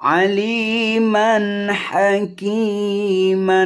عليما حكيما